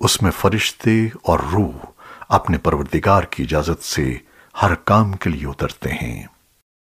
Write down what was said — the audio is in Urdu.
اس میں فرشتے اور روح اپنے پروردگار کی اجازت سے ہر کام کے لیے اترتے ہیں۔